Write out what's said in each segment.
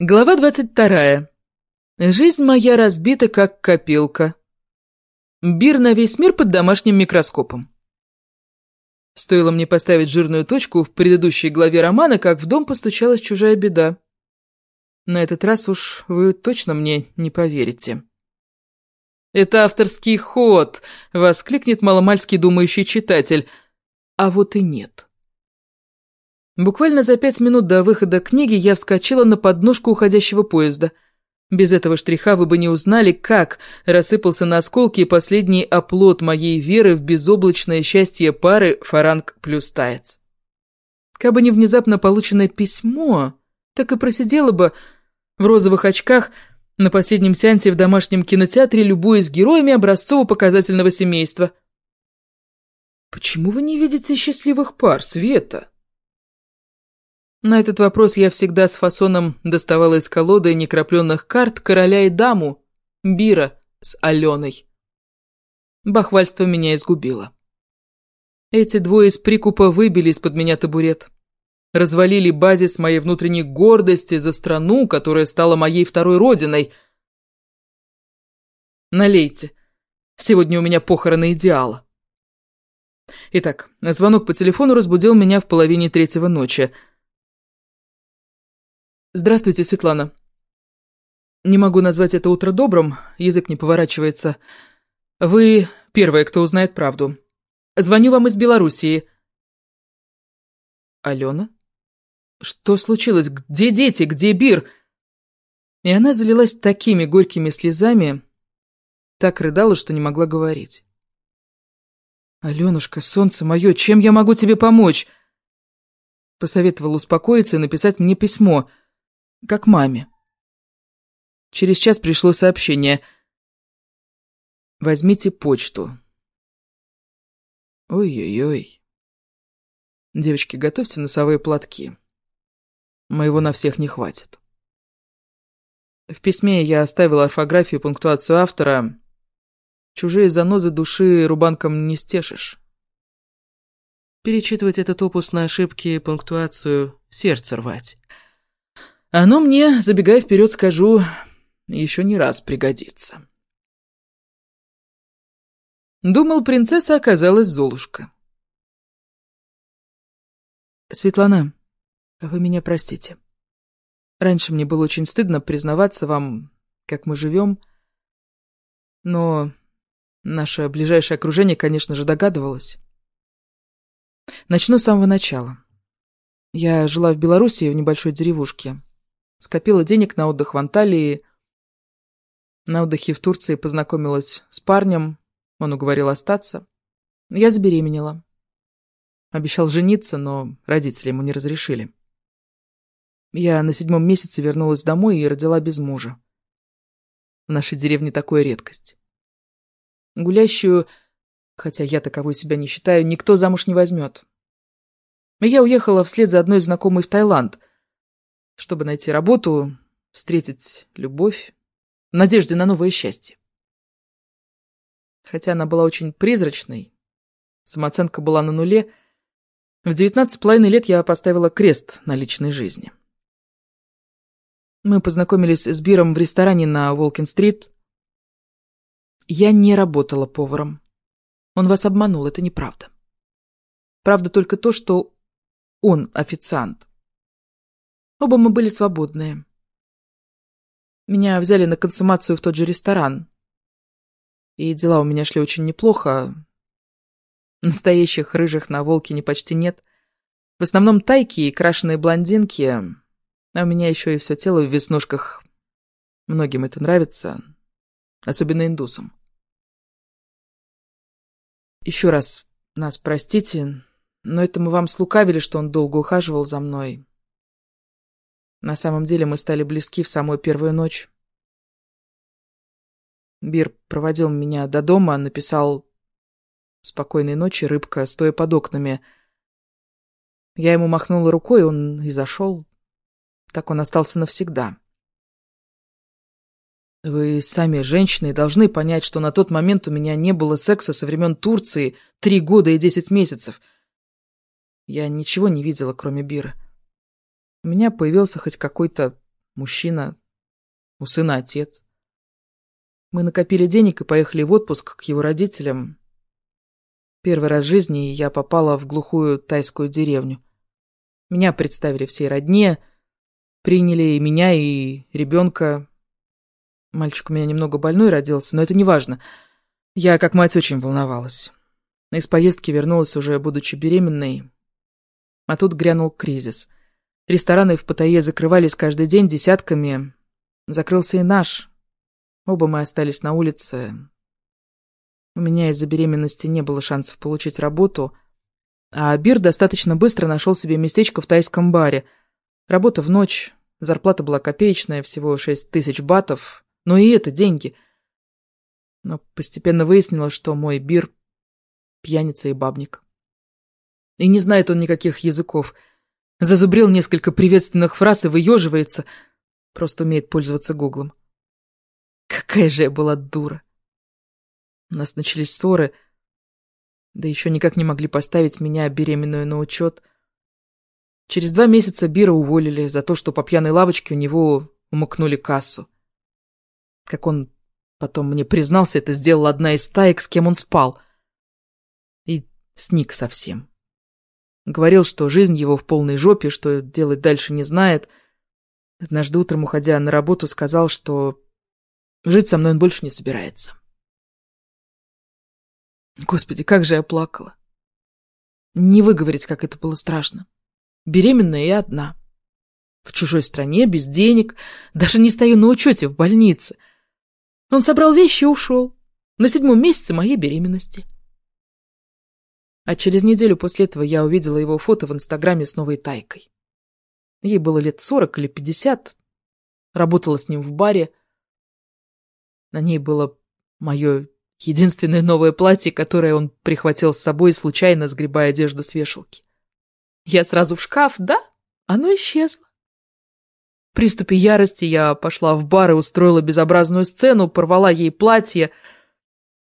Глава 22. Жизнь моя разбита, как копилка. Бир на весь мир под домашним микроскопом. Стоило мне поставить жирную точку в предыдущей главе романа, как в дом постучалась чужая беда. На этот раз уж вы точно мне не поверите. «Это авторский ход!» — воскликнет маломальский думающий читатель. А вот и нет. Буквально за пять минут до выхода книги я вскочила на подножку уходящего поезда. Без этого штриха вы бы не узнали, как рассыпался на осколки последний оплот моей веры в безоблачное счастье пары Фаранг плюс Таец. Кабы не внезапно полученное письмо, так и просидела бы в розовых очках на последнем сеансе в домашнем кинотеатре, любуясь героями образцово-показательного семейства. «Почему вы не видите счастливых пар, Света?» На этот вопрос я всегда с фасоном доставала из колоды некрапленных карт короля и даму, Бира с Аленой. Бахвальство меня изгубило. Эти двое из прикупа выбили из-под меня табурет. Развалили базис моей внутренней гордости за страну, которая стала моей второй родиной. Налейте. Сегодня у меня похороны идеала. Итак, звонок по телефону разбудил меня в половине третьего ночи – «Здравствуйте, Светлана. Не могу назвать это утро добрым, язык не поворачивается. Вы первая, кто узнает правду. Звоню вам из Белоруссии». «Алена? Что случилось? Где дети? Где Бир?» И она залилась такими горькими слезами, так рыдала, что не могла говорить. «Аленушка, солнце мое, чем я могу тебе помочь?» Посоветовал успокоиться и написать мне письмо – как маме. Через час пришло сообщение. «Возьмите почту». Ой-ой-ой. Девочки, готовьте носовые платки. Моего на всех не хватит. В письме я оставила орфографию и пунктуацию автора. Чужие занозы души рубанком не стешишь. Перечитывать этот опус на ошибки и пунктуацию сердце рвать. Оно мне, забегая вперед, скажу, еще не раз пригодится. Думал, принцесса оказалась Золушка. Светлана, вы меня простите. Раньше мне было очень стыдно признаваться вам, как мы живем, но наше ближайшее окружение, конечно же, догадывалось. Начну с самого начала. Я жила в Белоруссии в небольшой деревушке. Скопила денег на отдых в Анталии. На отдыхе в Турции познакомилась с парнем. Он уговорил остаться. Я забеременела. Обещал жениться, но родители ему не разрешили. Я на седьмом месяце вернулась домой и родила без мужа. В нашей деревне такое редкость. Гулящую, хотя я таковой себя не считаю, никто замуж не возьмет. Я уехала вслед за одной знакомой в Таиланд чтобы найти работу, встретить любовь, в надежде на новое счастье. Хотя она была очень призрачной, самооценка была на нуле, в девятнадцать половиной лет я поставила крест на личной жизни. Мы познакомились с Биром в ресторане на Волкин-стрит. Я не работала поваром. Он вас обманул, это неправда. Правда только то, что он официант. Оба мы были свободные. Меня взяли на консумацию в тот же ресторан. И дела у меня шли очень неплохо. Настоящих рыжих на Волкине почти нет. В основном тайки и крашеные блондинки. А у меня еще и все тело в веснушках. Многим это нравится. Особенно индусам. Еще раз нас простите, но это мы вам слукавили, что он долго ухаживал за мной. На самом деле мы стали близки в самую первую ночь. Бир проводил меня до дома, написал «Спокойной ночи, рыбка, стоя под окнами». Я ему махнула рукой, он и зашел. Так он остался навсегда. Вы сами, женщины, должны понять, что на тот момент у меня не было секса со времен Турции три года и десять месяцев. Я ничего не видела, кроме Бира. У меня появился хоть какой-то мужчина, у сына отец. Мы накопили денег и поехали в отпуск к его родителям. Первый раз в жизни я попала в глухую тайскую деревню. Меня представили всей родне, приняли и меня, и ребенка. Мальчик у меня немного больной родился, но это не важно. Я, как мать, очень волновалась. Из поездки вернулась уже, будучи беременной. А тут грянул кризис. Рестораны в Паттайе закрывались каждый день десятками. Закрылся и наш. Оба мы остались на улице. У меня из-за беременности не было шансов получить работу, а Бир достаточно быстро нашел себе местечко в тайском баре. Работа в ночь, зарплата была копеечная, всего шесть тысяч батов, но и это деньги. Но постепенно выяснилось, что мой Бир — пьяница и бабник. И не знает он никаких языков. Зазубрил несколько приветственных фраз и выеживается, просто умеет пользоваться гуглом. Какая же я была дура. У нас начались ссоры, да еще никак не могли поставить меня, беременную, на учет. Через два месяца Бира уволили за то, что по пьяной лавочке у него умыкнули кассу. Как он потом мне признался, это сделала одна из таек, с кем он спал. И сник совсем. Говорил, что жизнь его в полной жопе, что делать дальше не знает. Однажды утром, уходя на работу, сказал, что жить со мной он больше не собирается. Господи, как же я плакала. Не выговорить, как это было страшно. Беременная и одна. В чужой стране, без денег, даже не стою на учете в больнице. Он собрал вещи и ушел. На седьмом месяце моей беременности. А через неделю после этого я увидела его фото в Инстаграме с новой тайкой. Ей было лет сорок или пятьдесят. Работала с ним в баре. На ней было мое Единственное новое платье, которое он прихватил с собой, случайно сгребая одежду с вешалки. Я сразу в шкаф, да? Оно исчезло. В приступе ярости я пошла в бар и устроила безобразную сцену, порвала ей платье.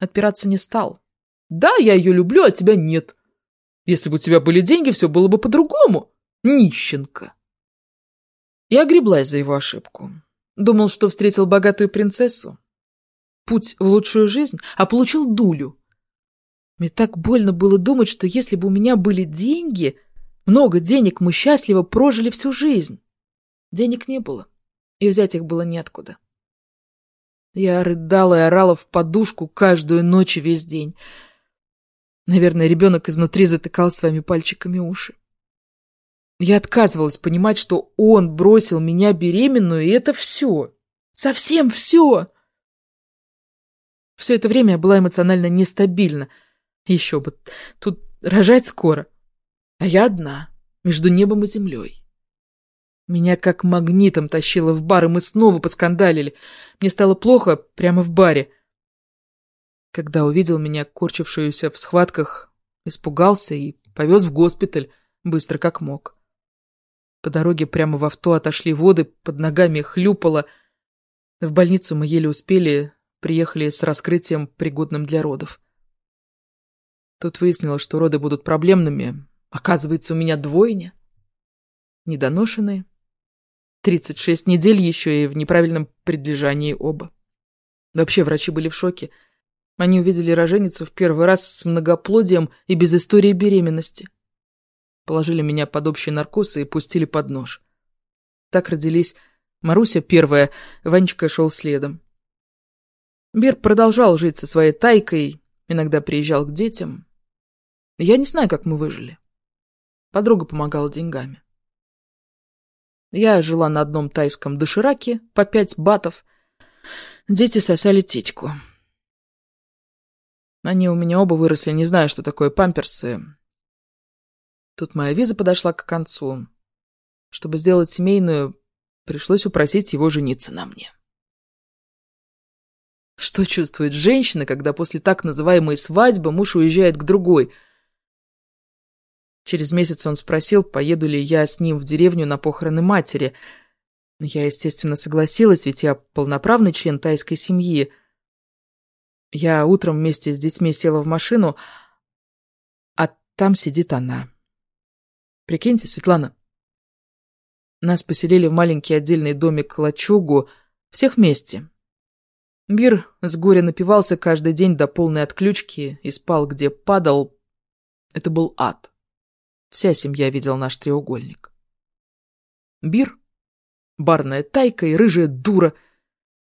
Отпираться не стал. Да, я ее люблю, а тебя нет. Если бы у тебя были деньги, все было бы по-другому. Нищенка. Я греблась за его ошибку. Думал, что встретил богатую принцессу путь в лучшую жизнь, а получил дулю. Мне так больно было думать, что если бы у меня были деньги, много денег, мы счастливо прожили всю жизнь. Денег не было, и взять их было неоткуда. Я рыдала и орала в подушку каждую ночь и весь день. Наверное, ребенок изнутри затыкал своими пальчиками уши. Я отказывалась понимать, что он бросил меня беременную, и это все. Совсем все. Все это время я была эмоционально нестабильна. Еще бы, тут рожать скоро. А я одна, между небом и землей. Меня как магнитом тащило в бар, и мы снова поскандалили. Мне стало плохо прямо в баре. Когда увидел меня, корчившуюся в схватках, испугался и повез в госпиталь, быстро как мог. По дороге прямо в авто отошли воды, под ногами хлюпало. В больницу мы еле успели, приехали с раскрытием, пригодным для родов. Тут выяснилось, что роды будут проблемными. Оказывается, у меня двойня. Недоношенные. 36 недель еще и в неправильном предлежании оба. Вообще врачи были в шоке. Они увидели роженицу в первый раз с многоплодием и без истории беременности. Положили меня под общий наркоз и пустили под нож. Так родились Маруся первая, Ванечка шел следом. Бер продолжал жить со своей тайкой, иногда приезжал к детям. Я не знаю, как мы выжили. Подруга помогала деньгами. Я жила на одном тайском дошираке по пять батов. Дети сосали титьку. Они у меня оба выросли, не знаю, что такое памперсы. Тут моя виза подошла к концу. Чтобы сделать семейную, пришлось упросить его жениться на мне. Что чувствует женщина, когда после так называемой свадьбы муж уезжает к другой? Через месяц он спросил, поеду ли я с ним в деревню на похороны матери. Я, естественно, согласилась, ведь я полноправный член тайской семьи. Я утром вместе с детьми села в машину, а там сидит она. Прикиньте, Светлана. Нас поселили в маленький отдельный домик-лачугу, всех вместе. Бир с горя напивался каждый день до полной отключки и спал, где падал. Это был ад. Вся семья видела наш треугольник. Бир, барная тайка и рыжая дура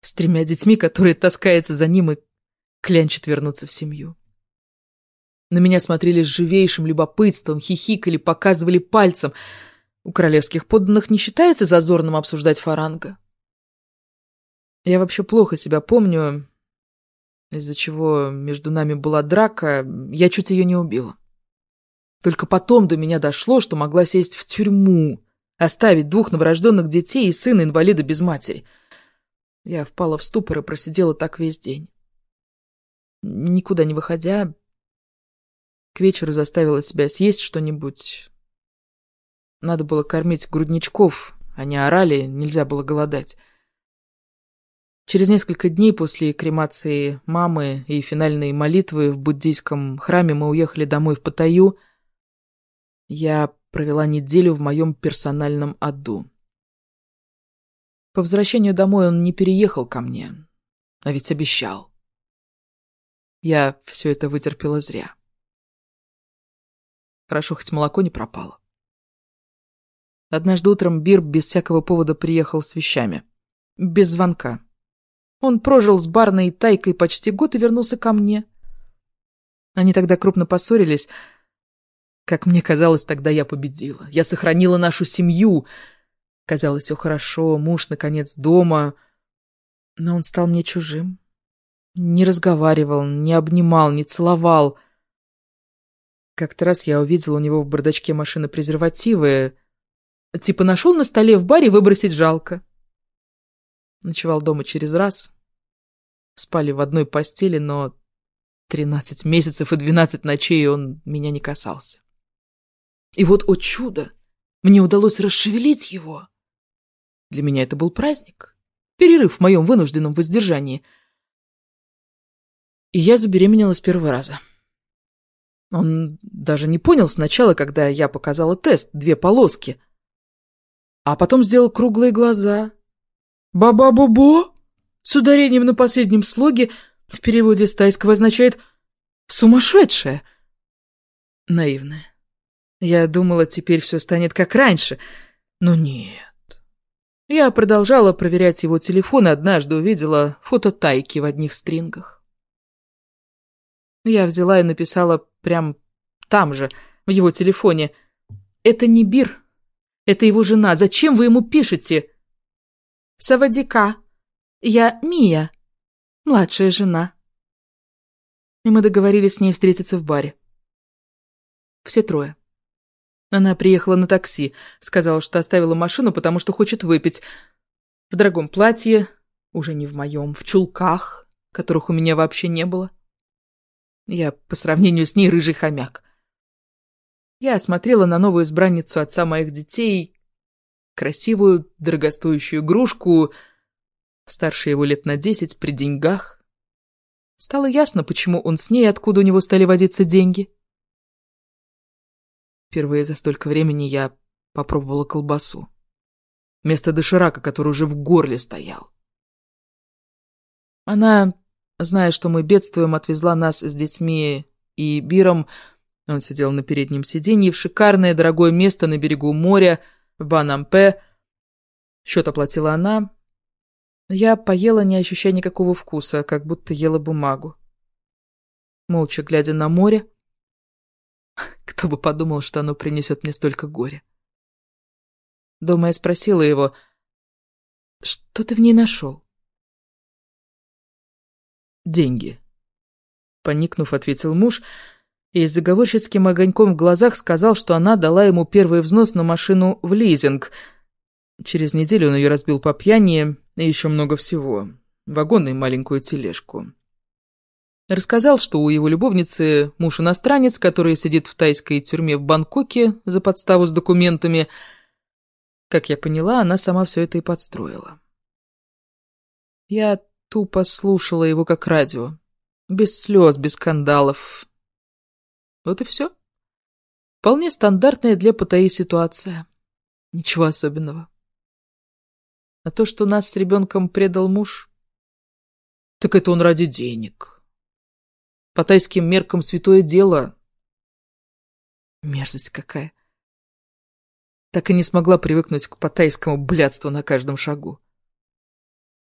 с тремя детьми, которые таскаются за ним и клянчат вернуться в семью. На меня смотрели с живейшим любопытством, хихикали, показывали пальцем. У королевских подданных не считается зазорным обсуждать фаранга. Я вообще плохо себя помню, из-за чего между нами была драка, я чуть ее не убила. Только потом до меня дошло, что могла сесть в тюрьму, оставить двух новорожденных детей и сына-инвалида без матери. Я впала в ступор и просидела так весь день. Никуда не выходя, к вечеру заставила себя съесть что-нибудь. Надо было кормить грудничков, они орали, нельзя было голодать. Через несколько дней после кремации мамы и финальной молитвы в буддийском храме мы уехали домой в Паттайю. Я провела неделю в моем персональном аду. По возвращению домой он не переехал ко мне, а ведь обещал. Я все это вытерпела зря. Хорошо, хоть молоко не пропало. Однажды утром Бир без всякого повода приехал с вещами. Без звонка. Он прожил с барной тайкой почти год и вернулся ко мне. Они тогда крупно поссорились. Как мне казалось, тогда я победила. Я сохранила нашу семью. Казалось, все хорошо, муж, наконец, дома. Но он стал мне чужим. Не разговаривал, не обнимал, не целовал. Как-то раз я увидела у него в бардачке машины презервативы. Типа нашел на столе в баре выбросить жалко. Ночевал дома через раз. Спали в одной постели, но тринадцать месяцев и двенадцать ночей он меня не касался. И вот, о чудо, мне удалось расшевелить его. Для меня это был праздник, перерыв в моем вынужденном воздержании. И я забеременела с первого раза. Он даже не понял сначала, когда я показала тест, две полоски. А потом сделал круглые глаза. «Ба-ба-бу-бо?» С ударением на последнем слоге в переводе с тайского означает «сумасшедшая». Наивная. Я думала, теперь все станет как раньше, но нет. Я продолжала проверять его телефон и однажды увидела фото Тайки в одних стрингах. Я взяла и написала прям там же, в его телефоне. «Это не Бир, это его жена. Зачем вы ему пишете?» «Савадика», я Мия, младшая жена. И мы договорились с ней встретиться в баре. Все трое. Она приехала на такси, сказала, что оставила машину, потому что хочет выпить. В дорогом платье, уже не в моем, в чулках, которых у меня вообще не было. Я по сравнению с ней рыжий хомяк. Я смотрела на новую избранницу отца моих детей, красивую, дорогостоящую игрушку — старше его лет на десять, при деньгах. Стало ясно, почему он с ней, откуда у него стали водиться деньги. Впервые за столько времени я попробовала колбасу. Вместо доширака, который уже в горле стоял. Она, зная, что мы бедствуем, отвезла нас с детьми и Биром, он сидел на переднем сиденье, в шикарное дорогое место на берегу моря, в Банампе. Счет оплатила она, я поела, не ощущая никакого вкуса, как будто ела бумагу. Молча глядя на море, кто бы подумал, что оно принесет мне столько горя. Дома я спросила его, что ты в ней нашел? Деньги. Поникнув, ответил муж, и с заговорщицким огоньком в глазах сказал, что она дала ему первый взнос на машину в лизинг. Через неделю он ее разбил по пьяни, и еще много всего. Вагон и маленькую тележку. Рассказал, что у его любовницы муж-иностранец, который сидит в тайской тюрьме в Бангкоке за подставу с документами. Как я поняла, она сама все это и подстроила. Я тупо слушала его как радио. Без слез, без скандалов. Вот и все. Вполне стандартная для Паттайи ситуация. Ничего особенного. А то, что нас с ребенком предал муж, так это он ради денег. По тайским меркам святое дело. Мерзость какая. Так и не смогла привыкнуть к потайскому блядству на каждом шагу.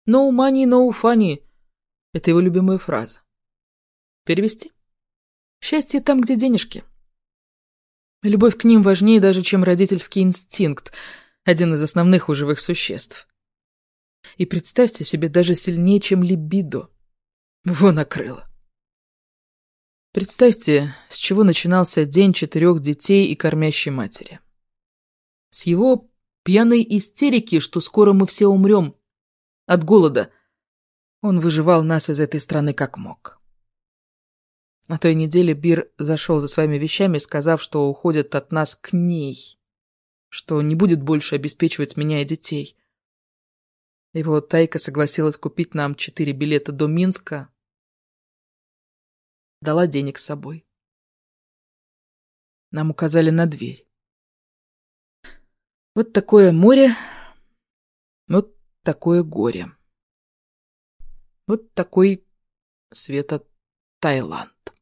«No money, no funny» — это его любимая фраза. Перевести? Счастье там, где денежки. Любовь к ним важнее даже, чем родительский инстинкт, один из основных у живых существ. И представьте себе, даже сильнее, чем либидо. Его накрыло. Представьте, с чего начинался день четырех детей и кормящей матери. С его пьяной истерики, что скоро мы все умрем. От голода. Он выживал нас из этой страны как мог. На той неделе Бир зашел за своими вещами, сказав, что уходит от нас к ней, что не будет больше обеспечивать меня и детей. Его Тайка согласилась купить нам четыре билета до Минска, дала денег с собой. Нам указали на дверь. Вот такое море, вот такое горе. Вот такой Света Таиланд.